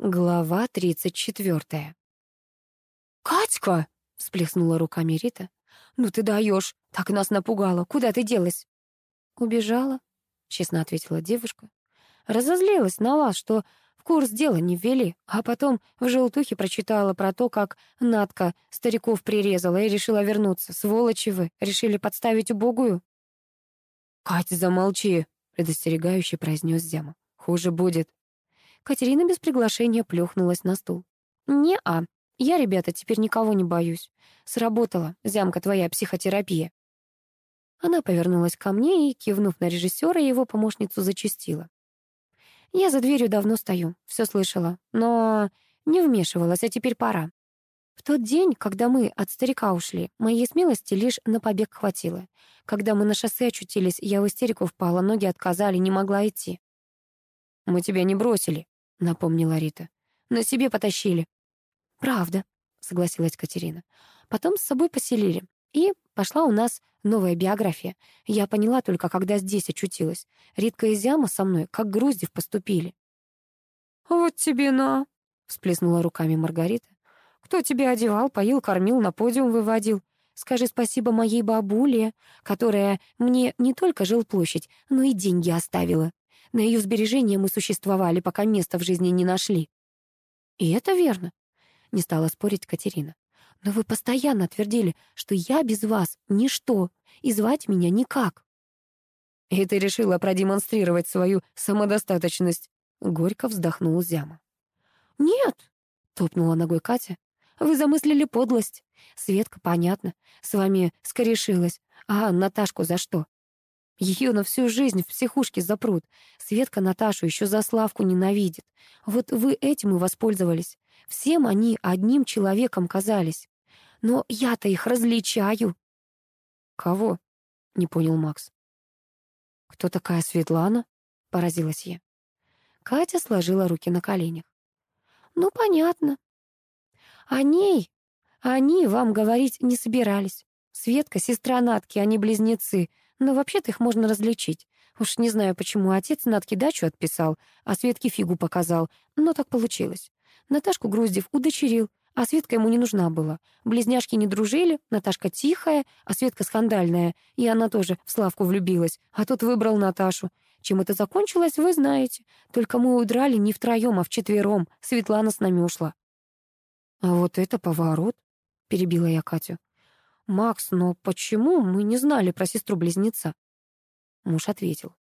Глава тридцать четвертая. «Катька!» — всплеснула руками Рита. «Ну ты даешь, так нас напугала. Куда ты делась?» «Убежала», — честно ответила девушка. «Разозлилась на вас, что в курс дела не ввели, а потом в желтухе прочитала про то, как Надка стариков прирезала и решила вернуться. Сволочи вы, решили подставить убогую?» «Катя, замолчи!» — предостерегающе произнес Зяма. «Хуже будет». Катерина без приглашения плюхнулась на стул. «Не-а, я, ребята, теперь никого не боюсь. Сработала, зямка твоя психотерапия». Она повернулась ко мне и, кивнув на режиссера, его помощницу зачастила. «Я за дверью давно стою, все слышала, но не вмешивалась, а теперь пора. В тот день, когда мы от старика ушли, моей смелости лишь на побег хватило. Когда мы на шоссе очутились, я в истерику впала, ноги отказали, не могла идти. «Мы тебя не бросили», — напомнила Рита. «На себе потащили». «Правда», — согласилась Катерина. «Потом с собой поселили. И пошла у нас новая биография. Я поняла только, когда здесь очутилась. Ритка и Зяма со мной, как Груздев, поступили». «Вот тебе на», — всплеснула руками Маргарита. «Кто тебя одевал, поил, кормил, на подиум выводил? Скажи спасибо моей бабуле, которая мне не только жилплощадь, но и деньги оставила. На ее сбережения мы существовали, пока места в жизни не нашли. И это верно, не стала спорить Катерина. Но вы постоянно твердили, что я без вас ничто, и звать меня никак. И ты решила продемонстрировать свою самодостаточность. Горько вздохнул Зяма. «Нет», — топнула ногой Катя, — «вы замыслили подлость. Светка, понятно, с вами скорешилась. А Наташку за что? Ее на всю жизнь в психушке запрут. Светка Наташу еще за Славку ненавидит. Вот вы этим и воспользовались. Всем они одним человеком казались. Но я-то их различаю. Кого? Не понял Макс. Кто такая Светлана? Поразилась я. Катя сложила руки на коленях. Ну, понятно. О ней они вам говорить не собирались. Светка — сестра Натки, они близнецы — но вообще-то их можно различить. Уж не знаю, почему отец Натке дачу отписал, а Светке фигу показал, но так получилось. Наташку Груздев удочерил, а Светка ему не нужна была. Близняшки не дружили, Наташка тихая, а Светка скандальная, и она тоже в Славку влюбилась, а тот выбрал Наташу. Чем это закончилось, вы знаете. Только мы удрали не втроем, а вчетвером. Светлана с нами ушла. «А вот это поворот», — перебила я Катю. «Макс, но почему мы не знали про сестру-близнеца?» Муж ответил.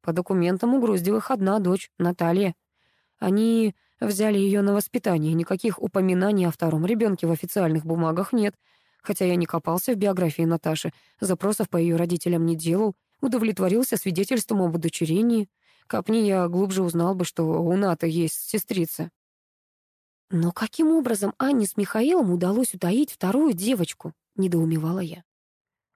«По документам у Груздевых одна дочь, Наталья. Они взяли ее на воспитание, никаких упоминаний о втором ребенке в официальных бумагах нет. Хотя я не копался в биографии Наташи, запросов по ее родителям не делал, удовлетворился свидетельством об удочерении. Копни я глубже узнал бы, что у Ната есть сестрица». Но каким образом Анне с Михаилом удалось утаить вторую девочку? — недоумевала я.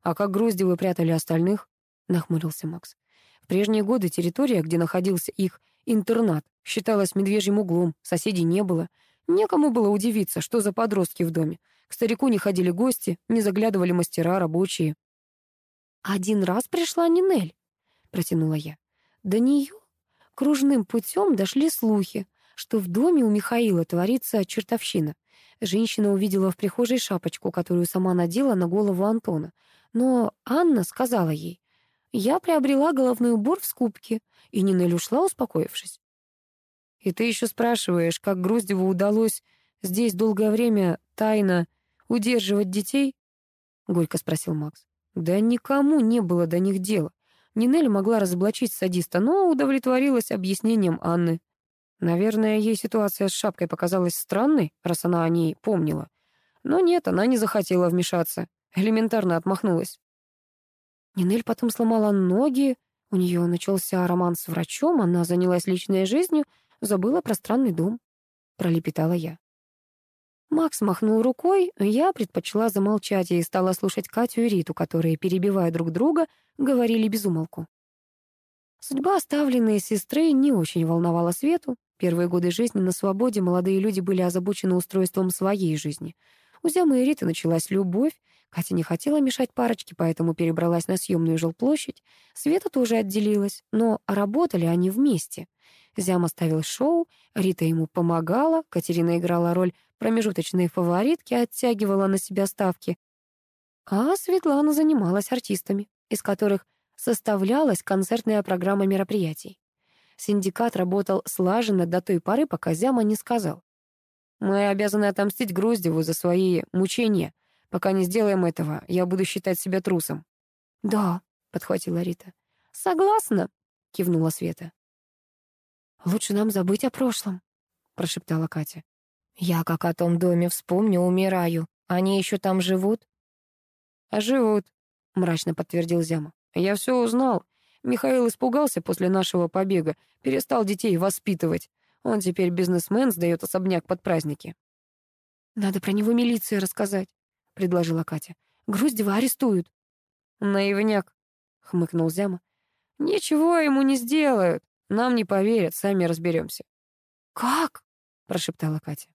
«А как Груздевы прятали остальных?» — нахмурился Макс. «В прежние годы территория, где находился их интернат, считалась медвежьим углом, соседей не было. Некому было удивиться, что за подростки в доме. К старику не ходили гости, не заглядывали мастера, рабочие». «Один раз пришла Нинель», — протянула я. «До нее кружным путем дошли слухи, что в доме у Михаила творится чертовщина. Женщина увидела в прихожей шапочку, которую сама надела на голову Антона. Но Анна сказала ей, «Я приобрела головной убор в скупке», и Нинель ушла, успокоившись. «И ты еще спрашиваешь, как Груздеву удалось здесь долгое время тайно удерживать детей?» — горько спросил Макс. «Да никому не было до них дела. Нинель могла разоблачить садиста, но удовлетворилась объяснением Анны. Наверное, ей ситуация с шапкой показалась странной, раз она о ней помнила. Но нет, она не захотела вмешаться. Элементарно отмахнулась. Нинель потом сломала ноги, у нее начался роман с врачом, она занялась личной жизнью, забыла про странный дом. Пролепетала я. Макс махнул рукой, я предпочла замолчать и стала слушать Катю и Риту, которые, перебивая друг друга, говорили без умолку. Судьба оставленной сестры не очень волновала Свету. Первые годы жизни на свободе молодые люди были озабочены устройством своей жизни. У Зямы и Риты началась любовь. Катя не хотела мешать парочке, поэтому перебралась на съемную жилплощадь. Света тоже отделилась, но работали они вместе. Зяма ставил шоу, Рита ему помогала, Катерина играла роль промежуточной фаворитки, оттягивала на себя ставки. А Светлана занималась артистами, из которых составлялась концертная программа мероприятий. Синдикат работал слаженно до той поры, пока Зяма не сказал. «Мы обязаны отомстить Груздеву за свои мучения. Пока не сделаем этого, я буду считать себя трусом». «Да», — подхватила Рита. «Согласна», — кивнула Света. «Лучше нам забыть о прошлом», — прошептала Катя. «Я как о том доме вспомню, умираю. Они еще там живут?» «А живут», — мрачно подтвердил Зяма. «Я все узнал. Михаил испугался после нашего побега, перестал детей воспитывать. Он теперь бизнесмен, сдает особняк под праздники. «Надо про него милиции рассказать», — предложила Катя. «Груздева арестуют». «Наивняк», — хмыкнул Зяма. «Ничего ему не сделают. Нам не поверят, сами разберемся». «Как?» — прошептала Катя.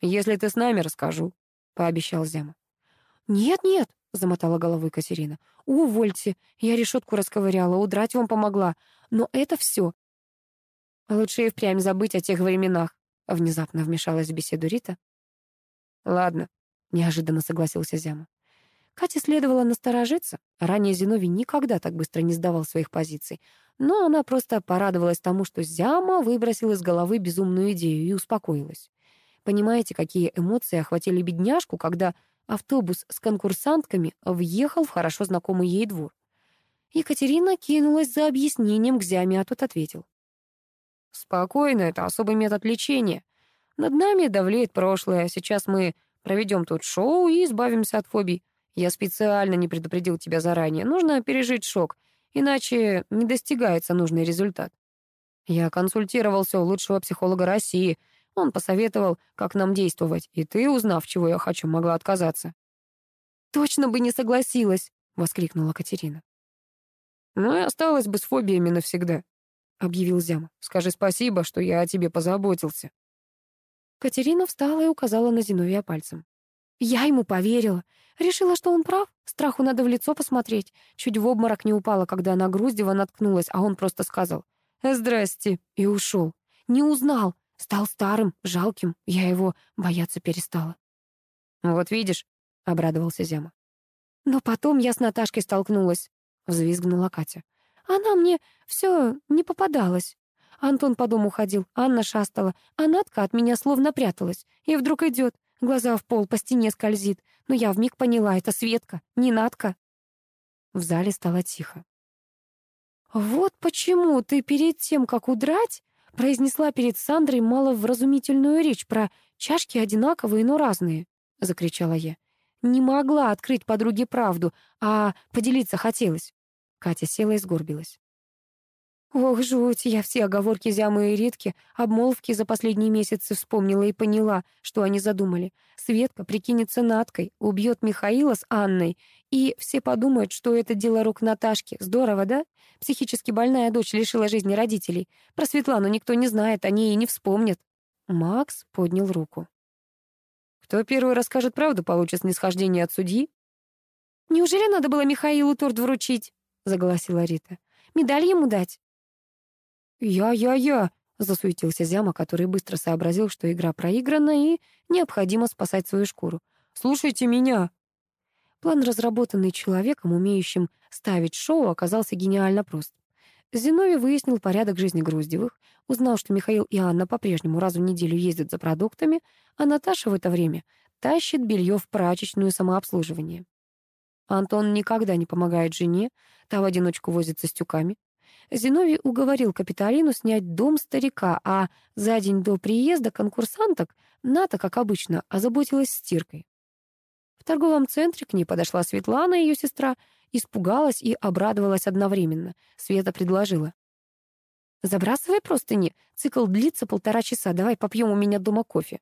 «Если ты с нами, расскажу», — пообещал Зяма. «Нет-нет», — замотала головой Катерина. «Увольте. Я решетку расковыряла, удрать вам помогла. Но это все. Лучше и впрямь забыть о тех временах», — внезапно вмешалась в беседу Рита. «Ладно», — неожиданно согласился Зяма. Кате следовало насторожиться. Ранее Зиновий никогда так быстро не сдавал своих позиций. Но она просто порадовалась тому, что Зяма выбросил из головы безумную идею и успокоилась. Понимаете, какие эмоции охватили бедняжку, когда автобус с конкурсантками въехал в хорошо знакомый ей двор. Екатерина кинулась за объяснением к Зяме, а тот ответил. «Спокойно, это особый метод лечения. Над нами давлеет прошлое, сейчас мы проведем тут шоу и избавимся от фобий. Я специально не предупредил тебя заранее, нужно пережить шок, иначе не достигается нужный результат. Я консультировался у лучшего психолога России — он посоветовал, как нам действовать, и ты, узнав, чего я хочу, могла отказаться». «Точно бы не согласилась!» — воскликнула Катерина. «Ну и осталась бы с фобиями навсегда», — объявил Зяма. «Скажи спасибо, что я о тебе позаботился». Катерина встала и указала на Зиновия пальцем. Я ему поверила. Решила, что он прав. Страху надо в лицо посмотреть. Чуть в обморок не упала, когда на Груздева наткнулась, а он просто сказал «Здрасте» и ушел. Не узнал. Стал старым, жалким, я его бояться перестала. «Вот видишь», — обрадовался Зяма. «Но потом я с Наташкой столкнулась», — взвизгнула Катя. «Она мне все не попадалась. Антон по дому ходил, Анна шастала, а Натка от меня словно пряталась. И вдруг идет, глаза в пол, по стене скользит. Но я вмиг поняла, это Светка, не Натка». В зале стало тихо. «Вот почему ты перед тем, как удрать, произнесла перед Сандрой маловразумительную речь про чашки одинаковые, но разные, — закричала я. Не могла открыть подруге правду, а поделиться хотелось. Катя села и сгорбилась. Ох, жуть, я все оговорки Зямы и Ритки, обмолвки за последние месяцы вспомнила и поняла, что они задумали. Светка прикинется Наткой, убьет Михаила с Анной, и все подумают, что это дело рук Наташки. Здорово, да? Психически больная дочь лишила жизни родителей. Про Светлану никто не знает, они и не вспомнят. Макс поднял руку. Кто первый расскажет правду, получит снисхождение от судьи? «Неужели надо было Михаилу торт вручить?» — заголосила Рита. «Медаль ему дать?» «Я-я-я!» — засуетился Зяма, который быстро сообразил, что игра проиграна и необходимо спасать свою шкуру. «Слушайте меня!» План, разработанный человеком, умеющим ставить шоу, оказался гениально прост. Зиновий выяснил порядок жизни Груздевых, узнал, что Михаил и Анна по-прежнему раз в неделю ездят за продуктами, а Наташа в это время тащит белье в прачечную самообслуживание. Антон никогда не помогает жене, та в одиночку возится с тюками. Зиновий уговорил Капитолину снять дом старика, а за день до приезда конкурсанток Ната, как обычно, озаботилась стиркой. В торговом центре к ней подошла Светлана, ее сестра, испугалась и обрадовалась одновременно. Света предложила. «Забрасывай простыни. Цикл длится полтора часа. Давай попьем у меня дома кофе».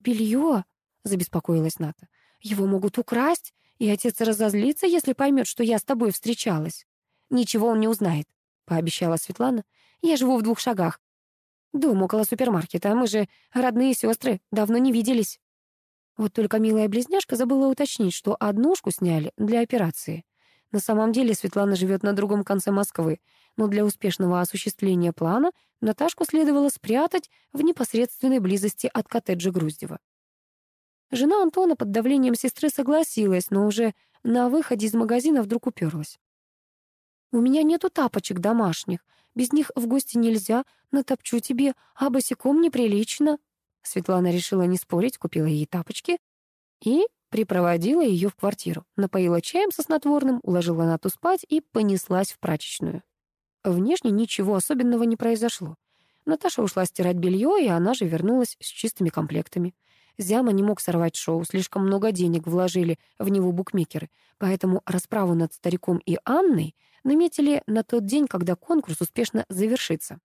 «Белье?» — забеспокоилась Ната. «Его могут украсть, и отец разозлится, если поймет, что я с тобой встречалась. Ничего он не узнает пообещала Светлана. «Я живу в двух шагах. Дом около супермаркета, а мы же родные сестры, давно не виделись». Вот только милая близняшка забыла уточнить, что однушку сняли для операции. На самом деле Светлана живет на другом конце Москвы. но для успешного осуществления плана Наташку следовало спрятать в непосредственной близости от коттеджа Груздева. Жена Антона под давлением сестры согласилась, но уже на выходе из магазина вдруг уперлась. «У меня нету тапочек домашних. Без них в гости нельзя. Натопчу тебе, а босиком неприлично». Светлана решила не спорить, купила ей тапочки и припроводила ее в квартиру, напоила чаем со снотворным, уложила Нату спать и понеслась в прачечную. Внешне ничего особенного не произошло. Наташа ушла стирать белье, и она же вернулась с чистыми комплектами. Зяма не мог сорвать шоу, слишком много денег вложили в него букмекеры, поэтому расправу над стариком и Анной наметили на тот день, когда конкурс успешно завершится.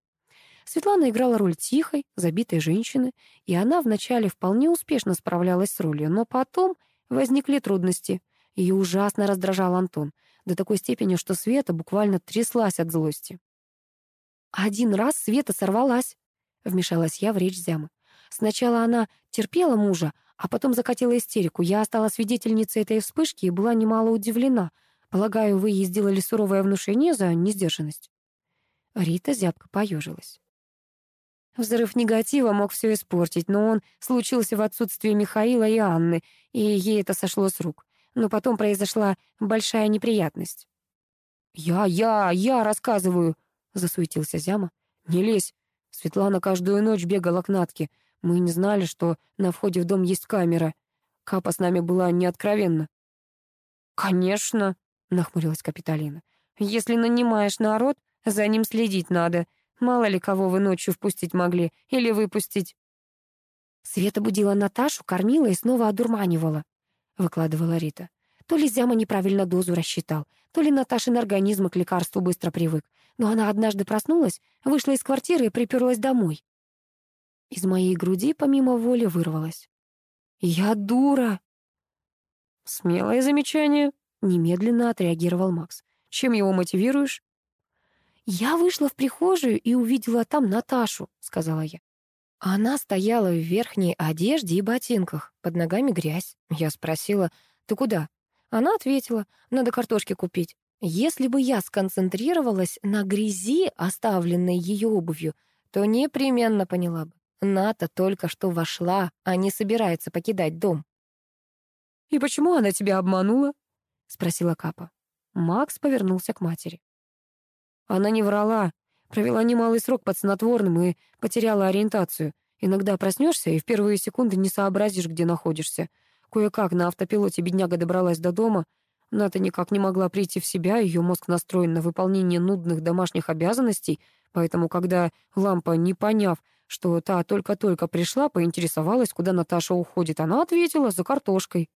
Светлана играла роль тихой, забитой женщины, и она вначале вполне успешно справлялась с ролью, но потом возникли трудности. Ее ужасно раздражал Антон, до такой степени, что Света буквально тряслась от злости. «Один раз Света сорвалась», — вмешалась я в речь Зямы. Сначала она терпела мужа, а потом закатила истерику. Я стала свидетельницей этой вспышки и была немало удивлена. Полагаю, вы ей сделали суровое внушение за несдержанность. Рита зябко поежилась. Взрыв негатива мог все испортить, но он случился в отсутствии Михаила и Анны, и ей это сошло с рук. Но потом произошла большая неприятность. «Я, я, я рассказываю!» — засуетился Зяма. «Не лезь. Светлана каждую ночь бегала к Натке. Мы не знали, что на входе в дом есть камера. Капа с нами была неоткровенна. «Конечно», — нахмурилась Капитолина. «Если нанимаешь народ, за ним следить надо. Мало ли кого вы ночью впустить могли или выпустить». Света будила Наташу, кормила и снова одурманивала, — выкладывала Рита. То ли Зяма неправильно дозу рассчитал, то ли Наташин организм к лекарству быстро привык. Но она однажды проснулась, вышла из квартиры и приперлась домой. Из моей груди помимо воли вырвалось. «Я дура!» «Смелое замечание», — немедленно отреагировал Макс. «Чем его мотивируешь?» «Я вышла в прихожую и увидела там Наташу», — сказала я. Она стояла в верхней одежде и ботинках, под ногами грязь. Я спросила, «Ты куда?» Она ответила, «Надо картошки купить». Если бы я сконцентрировалась на грязи, оставленной ее обувью, то непременно поняла бы. Ната только что вошла, а не собирается покидать дом. «И почему она тебя обманула?» — спросила Капа. Макс повернулся к матери. Она не врала, провела немалый срок под снотворным и потеряла ориентацию. Иногда проснешься и в первые секунды не сообразишь, где находишься. Кое-как на автопилоте бедняга добралась до дома. Ната никак не могла прийти в себя, ее мозг настроен на выполнение нудных домашних обязанностей, поэтому, когда лампа, не поняв, что та только-только пришла, поинтересовалась, куда Наташа уходит. Она ответила за картошкой.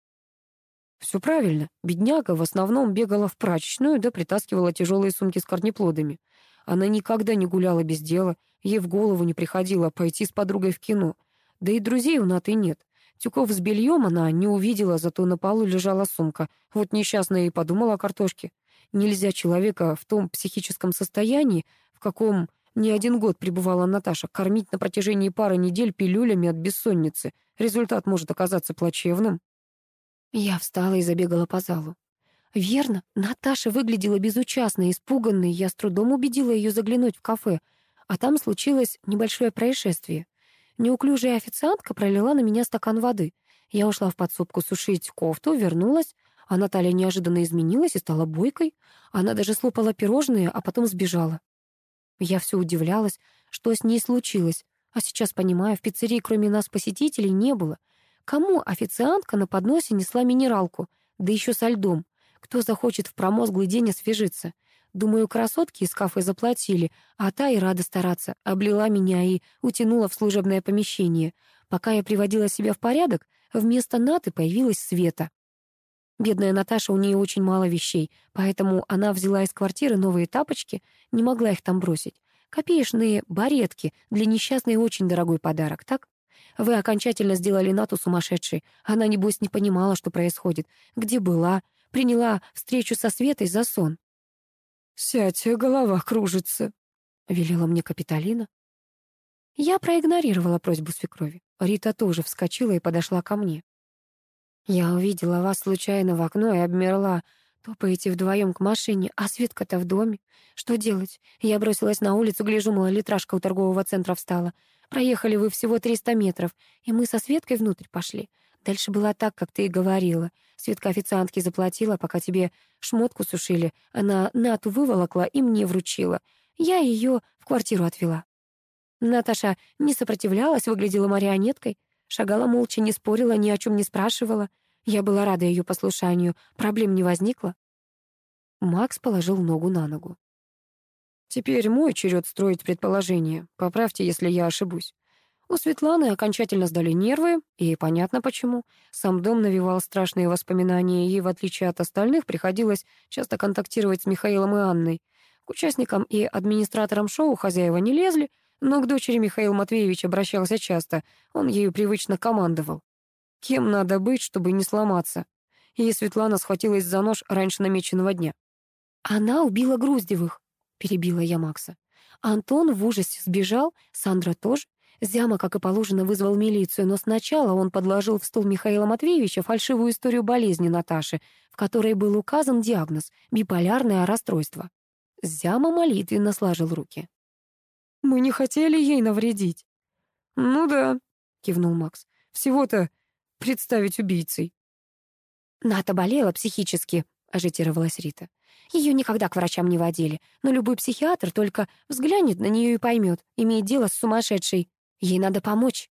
Все правильно. Бедняга в основном бегала в прачечную, да притаскивала тяжелые сумки с корнеплодами. Она никогда не гуляла без дела, ей в голову не приходило пойти с подругой в кино. Да и друзей у Наты нет. Тюков с бельем она не увидела, зато на полу лежала сумка. Вот несчастная и подумала о картошке. Нельзя человека в том психическом состоянии, в каком не один год пребывала Наташа, кормить на протяжении пары недель пилюлями от бессонницы. Результат может оказаться плачевным. Я встала и забегала по залу. Верно, Наташа выглядела безучастной, испуганной. Я с трудом убедила ее заглянуть в кафе. А там случилось небольшое происшествие. Неуклюжая официантка пролила на меня стакан воды. Я ушла в подсобку сушить кофту, вернулась, а Наталья неожиданно изменилась и стала бойкой. Она даже слопала пирожные, а потом сбежала. Я все удивлялась, что с ней случилось, а сейчас понимаю, в пиццерии кроме нас посетителей не было. Кому официантка на подносе несла минералку, да еще со льдом? Кто захочет в промозглый день освежиться? Думаю, красотки из кафе заплатили, а та и рада стараться, облила меня и утянула в служебное помещение. Пока я приводила себя в порядок, вместо Наты появилась Света. Бедная Наташа, у нее очень мало вещей, поэтому она взяла из квартиры новые тапочки, не могла их там бросить. Копеечные баретки для несчастной очень дорогой подарок, так? Вы окончательно сделали Нату сумасшедшей. Она, небось, не понимала, что происходит. Где была? Приняла встречу со Светой за сон. «Сядь, голова кружится», — велела мне Капитолина. Я проигнорировала просьбу свекрови. Рита тоже вскочила и подошла ко мне. Я увидела вас случайно в окно и обмерла. Топаете вдвоем к машине, а Светка-то в доме. Что делать? Я бросилась на улицу, гляжу, малолитражка у торгового центра встала. Проехали вы всего 300 метров, и мы со Светкой внутрь пошли. Дальше было так, как ты и говорила. Светка официантке заплатила, пока тебе шмотку сушили. Она Нату выволокла и мне вручила. Я ее в квартиру отвела. Наташа не сопротивлялась, выглядела марионеткой. Шагала молча, не спорила, ни о чем не спрашивала. Я была рада ее послушанию. Проблем не возникло. Макс положил ногу на ногу. «Теперь мой черед строить предположение. Поправьте, если я ошибусь. У Светланы окончательно сдали нервы, и понятно почему. Сам дом навевал страшные воспоминания, и, в отличие от остальных, приходилось часто контактировать с Михаилом и Анной. К участникам и администраторам шоу хозяева не лезли, но к дочери Михаил Матвеевич обращался часто, он ею привычно командовал. Кем надо быть, чтобы не сломаться? И Светлана схватилась за нож раньше намеченного дня. «Она убила Груздевых», — перебила я Макса. Антон в ужасе сбежал, Сандра тоже. Зяма, как и положено, вызвал милицию, но сначала он подложил в стол Михаила Матвеевича фальшивую историю болезни Наташи, в которой был указан диагноз — биполярное расстройство. Зяма молитвенно сложил руки. «Мы не хотели ей навредить». «Ну да», — кивнул Макс. «Всего-то представить убийцей». «Ната болела психически», — ажитировалась Рита. Ее никогда к врачам не водили, но любой психиатр только взглянет на нее и поймет, имеет дело с сумасшедшей. Ей надо помочь.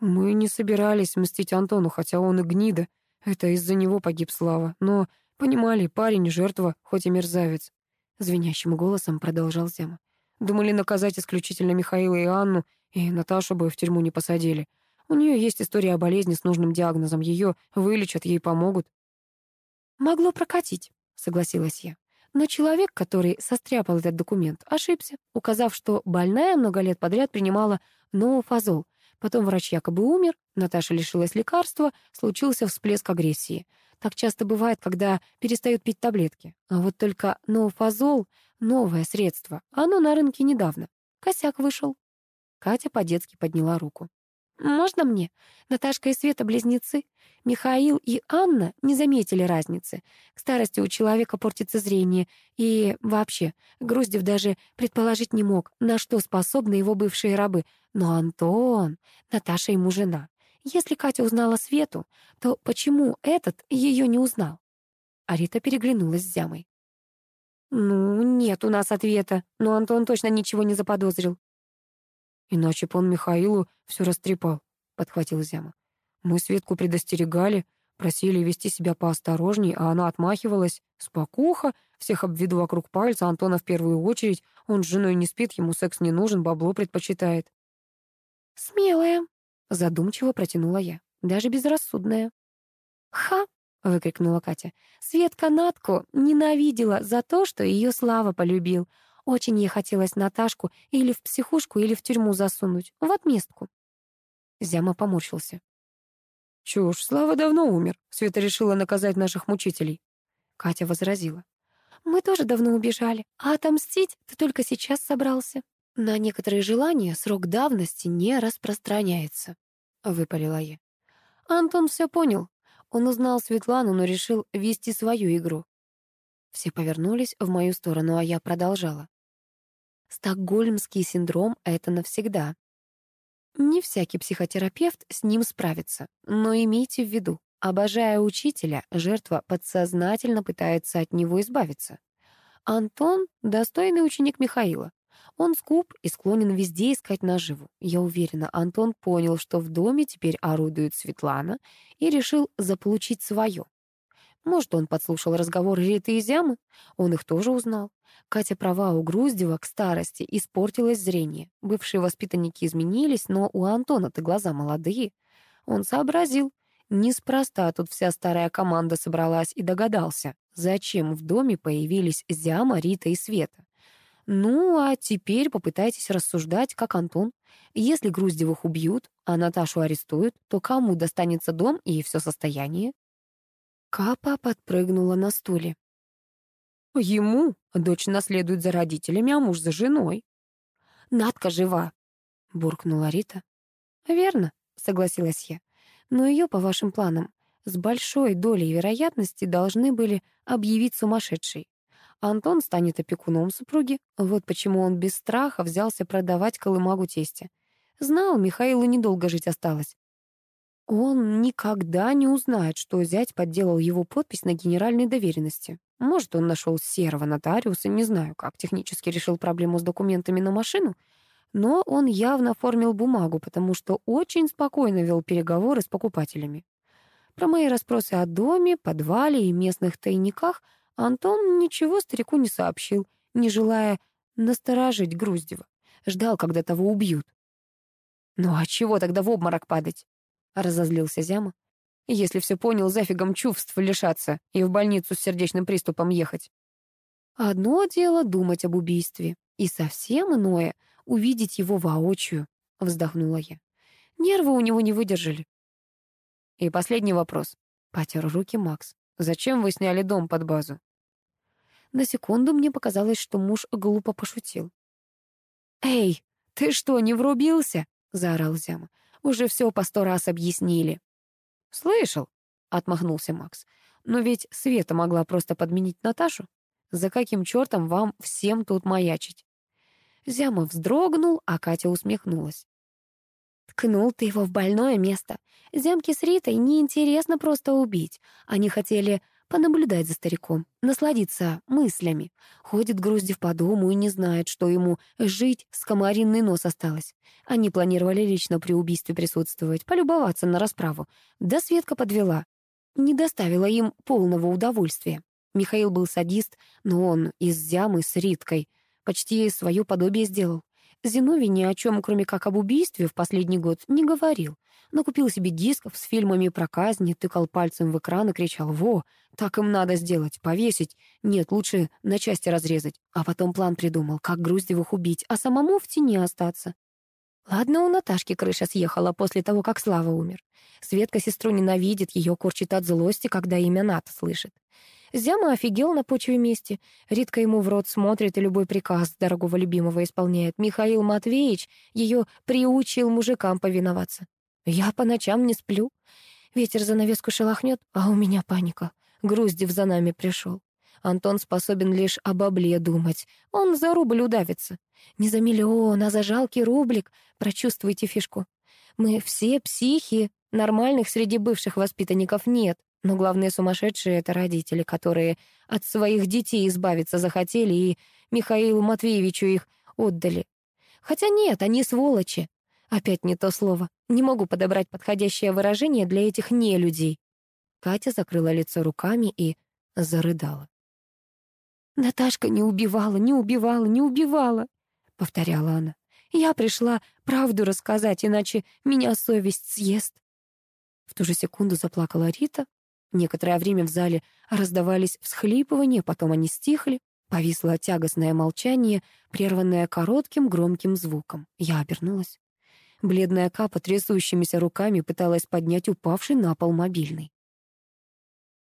Мы не собирались мстить Антону, хотя он и гнида. Это из-за него погиб Слава. Но, понимали, парень — жертва, хоть и мерзавец. Звенящим голосом продолжал Зема. Думали наказать исключительно Михаила и Анну, и Наташу бы в тюрьму не посадили. У нее есть история о болезни с нужным диагнозом. Ее вылечат, ей помогут. «Могло прокатить», — согласилась я. Но человек, который состряпал этот документ, ошибся, указав, что больная много лет подряд принимала ноуфазол. Потом врач якобы умер, Наташа лишилась лекарства, случился всплеск агрессии. Так часто бывает, когда перестают пить таблетки. А вот только ноуфазол — новое средство. Оно на рынке недавно. Косяк вышел. Катя по-детски подняла руку. «Можно мне? Наташка и Света — близнецы. Михаил и Анна не заметили разницы. К старости у человека портится зрение. И вообще, Груздев даже предположить не мог, на что способны его бывшие рабы. Но Антон, Наташа ему жена. Если Катя узнала Свету, то почему этот ее не узнал?» Арита переглянулась с Зямой. «Ну, нет у нас ответа, но Антон точно ничего не заподозрил. Иначе б он Михаилу все растрепал, — подхватил Зяма. Мы Светку предостерегали, просили вести себя поосторожней, а она отмахивалась. Спокуха, всех обведу вокруг пальца, Антона в первую очередь. Он с женой не спит, ему секс не нужен, бабло предпочитает. «Смелая», — задумчиво протянула я, даже безрассудная. «Ха!» — выкрикнула Катя. «Светка Натку ненавидела за то, что ее Слава полюбил. Очень ей хотелось Наташку или в психушку, или в тюрьму засунуть, в отместку. Зяма поморщился. Чушь, Слава давно умер. Света решила наказать наших мучителей. Катя возразила. Мы тоже давно убежали, а отомстить ты только сейчас собрался. На некоторые желания срок давности не распространяется, — выпалила я. Антон все понял. Он узнал Светлану, но решил вести свою игру. Все повернулись в мою сторону, а я продолжала. Стокгольмский синдром — это навсегда. Не всякий психотерапевт с ним справится, но имейте в виду, обожая учителя, жертва подсознательно пытается от него избавиться. Антон — достойный ученик Михаила. Он скуп и склонен везде искать наживу. Я уверена, Антон понял, что в доме теперь орудует Светлана, и решил заполучить свое. Может, он подслушал разговор Риты и Зямы? Он их тоже узнал. Катя права, у Груздева к старости испортилось зрение. Бывшие воспитанники изменились, но у Антона-то глаза молодые. Он сообразил. Неспроста тут вся старая команда собралась и догадался, зачем в доме появились Зяма, Рита и Света. Ну, а теперь попытайтесь рассуждать, как Антон. Если Груздевых убьют, а Наташу арестуют, то кому достанется дом и все состояние? Капа подпрыгнула на стуле. Ему дочь наследует за родителями, а муж за женой. Надка жива, буркнула Рита. Верно, согласилась я. Но ее, по вашим планам, с большой долей вероятности должны были объявить сумасшедшей. Антон станет опекуном супруги. Вот почему он без страха взялся продавать колымагу тесте. Знал, Михаилу недолго жить осталось. Он никогда не узнает, что зять подделал его подпись на генеральной доверенности. Может, он нашел серого нотариуса, не знаю, как технически решил проблему с документами на машину, но он явно оформил бумагу, потому что очень спокойно вел переговоры с покупателями. Про мои расспросы о доме, подвале и местных тайниках Антон ничего старику не сообщил, не желая насторожить Груздева. Ждал, когда того убьют. «Ну а чего тогда в обморок падать?» — разозлился Зяма. «Если все понял, зафигом чувств лишаться и в больницу с сердечным приступом ехать». Одно дело думать об убийстве, и совсем иное — увидеть его воочию, — вздохнула я. Нервы у него не выдержали. И последний вопрос. Потер руки Макс. Зачем вы сняли дом под базу? На секунду мне показалось, что муж глупо пошутил. «Эй, ты что, не врубился?» — заорал Зяма. «Уже все по сто раз объяснили». «Слышал», — отмахнулся Макс. «Но ведь Света могла просто подменить Наташу. За каким чертом вам всем тут маячить?» Зяма вздрогнул, а Катя усмехнулась. Ткнул ты его в больное место. Зямке с Ритой неинтересно просто убить. Они хотели понаблюдать за стариком, насладиться мыслями. Ходит Груздев по дому и не знает, что ему жить с комаринный нос осталось. Они планировали лично при убийстве присутствовать, полюбоваться на расправу. Да Светка подвела. Не доставила им полного удовольствия. Михаил был садист, но он из зямы с Риткой почти свое подобие сделал. Зиновий ни о чем, кроме как об убийстве, в последний год не говорил. Накупил себе дисков с фильмами про казни, тыкал пальцем в экран и кричал «Во, так им надо сделать, повесить. Нет, лучше на части разрезать». А потом план придумал, как Груздевых убить, а самому в тени остаться. Ладно, у Наташки крыша съехала после того, как Слава умер. Светка сестру ненавидит, ее корчит от злости, когда имя Ната слышит. Зяма офигел на почве мести. Ритка ему в рот смотрит и любой приказ дорогого любимого исполняет. Михаил Матвеевич ее приучил мужикам повиноваться. Я по ночам не сплю. Ветер занавеску шелохнет, а у меня паника. Груздев за нами пришел. Антон способен лишь об обле думать. Он за рубль удавится. Не за миллион, а за жалкий рублик. Прочувствуйте фишку. Мы все психи, нормальных среди бывших воспитанников нет. Но главные сумасшедшие — это родители, которые от своих детей избавиться захотели и Михаилу Матвеевичу их отдали. Хотя нет, они сволочи. Опять не то слово. Не могу подобрать подходящее выражение для этих нелюдей. Катя закрыла лицо руками и зарыдала. «Наташка не убивала, не убивала, не убивала», — повторяла она. «Я пришла правду рассказать, иначе меня совесть съест». В ту же секунду заплакала Рита, Некоторое время в зале раздавались всхлипывания, потом они стихли. Повисло тягостное молчание, прерванное коротким громким звуком. Я обернулась. Бледная капа трясущимися руками пыталась поднять упавший на пол мобильный.